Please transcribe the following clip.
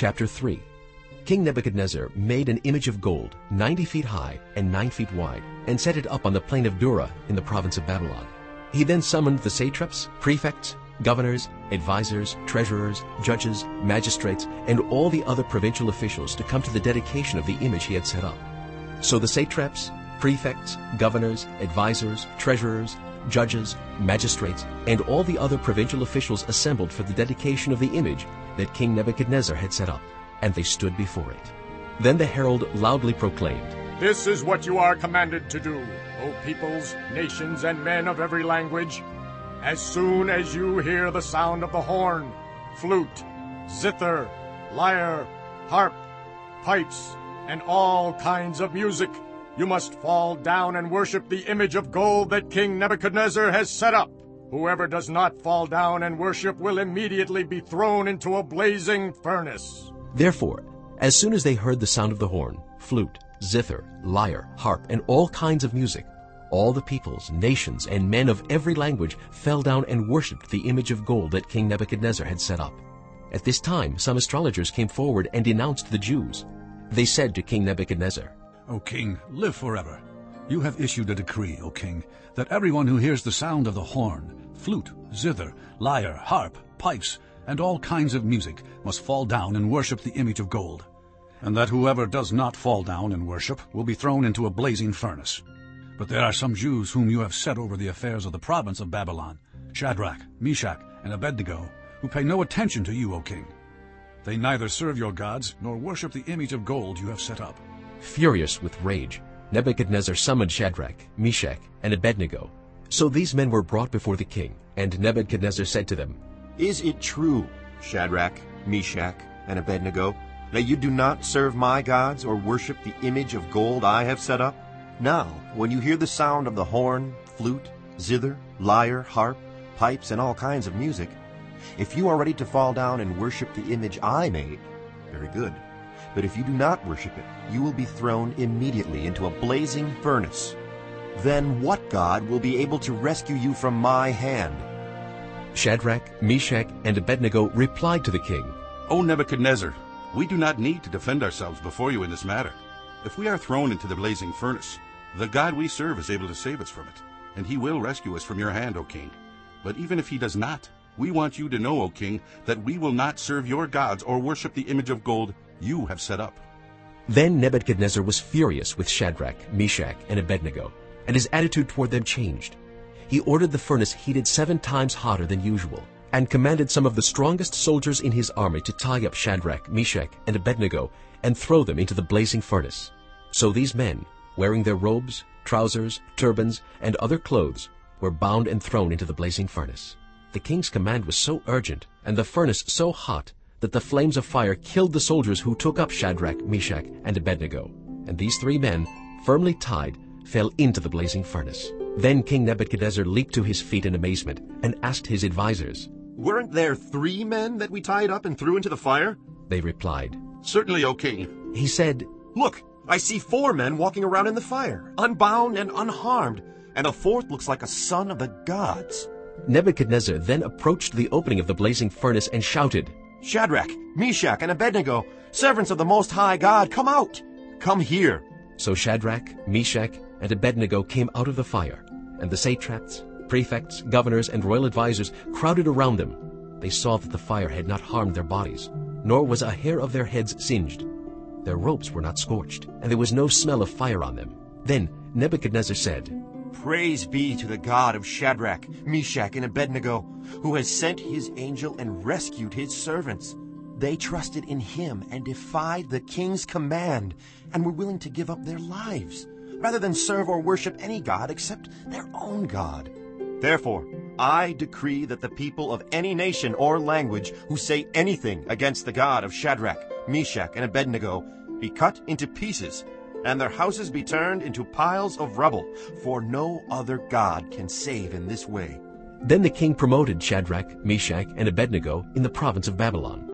Chapter 3 King Nebuchadnezzar made an image of gold, 90 feet high and 9 feet wide, and set it up on the plain of Dura in the province of Babylon. He then summoned the satraps, prefects, governors, advisers, treasurers, judges, magistrates, and all the other provincial officials to come to the dedication of the image he had set up. So the satraps, prefects, governors, advisers, treasurers, judges, magistrates, and all the other provincial officials assembled for the dedication of the image that King Nebuchadnezzar had set up, and they stood before it. Then the herald loudly proclaimed, This is what you are commanded to do, O peoples, nations, and men of every language. As soon as you hear the sound of the horn, flute, zither, lyre, harp, pipes, and all kinds of music, you must fall down and worship the image of gold that King Nebuchadnezzar has set up. Whoever does not fall down and worship will immediately be thrown into a blazing furnace. Therefore, as soon as they heard the sound of the horn, flute, zither, lyre, harp, and all kinds of music, all the peoples, nations, and men of every language fell down and worshipped the image of gold that King Nebuchadnezzar had set up. At this time some astrologers came forward and denounced the Jews. They said to King Nebuchadnezzar, O king, live forever. You have issued a decree, O king, that everyone who hears the sound of the horn, flute, zither, lyre, harp, pipes, and all kinds of music must fall down and worship the image of gold, and that whoever does not fall down and worship will be thrown into a blazing furnace. But there are some Jews whom you have set over the affairs of the province of Babylon, Shadrach, Meshach, and Abednego, who pay no attention to you, O king. They neither serve your gods nor worship the image of gold you have set up. Furious with rage, Nebuchadnezzar summoned Shadrach, Meshach, and Abednego. So these men were brought before the king, and Nebuchadnezzar said to them, Is it true, Shadrach, Meshach, and Abednego, that you do not serve my gods or worship the image of gold I have set up? Now, when you hear the sound of the horn, flute, zither, lyre, harp, pipes, and all kinds of music, if you are ready to fall down and worship the image I made, very good. But if you do not worship it, you will be thrown immediately into a blazing furnace. Then what God will be able to rescue you from my hand? Shadrach, Meshach, and Abednego replied to the king, O Nebuchadnezzar, we do not need to defend ourselves before you in this matter. If we are thrown into the blazing furnace, the God we serve is able to save us from it, and he will rescue us from your hand, O king. But even if he does not, we want you to know, O king, that we will not serve your gods or worship the image of gold you have set up. Then Nebuchadnezzar was furious with Shadrach, Meshach, and Abednego, and his attitude toward them changed. He ordered the furnace heated seven times hotter than usual, and commanded some of the strongest soldiers in his army to tie up Shadrach, Meshach, and Abednego and throw them into the blazing furnace. So these men, wearing their robes, trousers, turbans, and other clothes, were bound and thrown into the blazing furnace. The king's command was so urgent, and the furnace so hot, that the flames of fire killed the soldiers who took up Shadrach, Meshach, and Abednego. And these three men, firmly tied, fell into the blazing furnace. Then King Nebuchadnezzar leaped to his feet in amazement and asked his advisers. Weren't there three men that we tied up and threw into the fire? They replied. Certainly, O king. He said, Look, I see four men walking around in the fire, unbound and unharmed, and the fourth looks like a son of the gods. Nebuchadnezzar then approached the opening of the blazing furnace and shouted, Shadrach, Meshach, and Abednego, servants of the Most High God, come out! Come here! So Shadrach, Meshach, and Abednego came out of the fire, and the satraps, prefects, governors, and royal advisers crowded around them. They saw that the fire had not harmed their bodies, nor was a hair of their heads singed. Their robes were not scorched, and there was no smell of fire on them. Then Nebuchadnezzar said, Praise be to the God of Shadrach, Meshach, and Abednego, who has sent his angel and rescued his servants. They trusted in him and defied the king's command, and were willing to give up their lives, rather than serve or worship any god except their own God. Therefore, I decree that the people of any nation or language who say anything against the God of Shadrach, Meshach, and Abednego be cut into pieces, and their houses be turned into piles of rubble, for no other God can save in this way. Then the king promoted Shadrach, Meshach, and Abednego in the province of Babylon.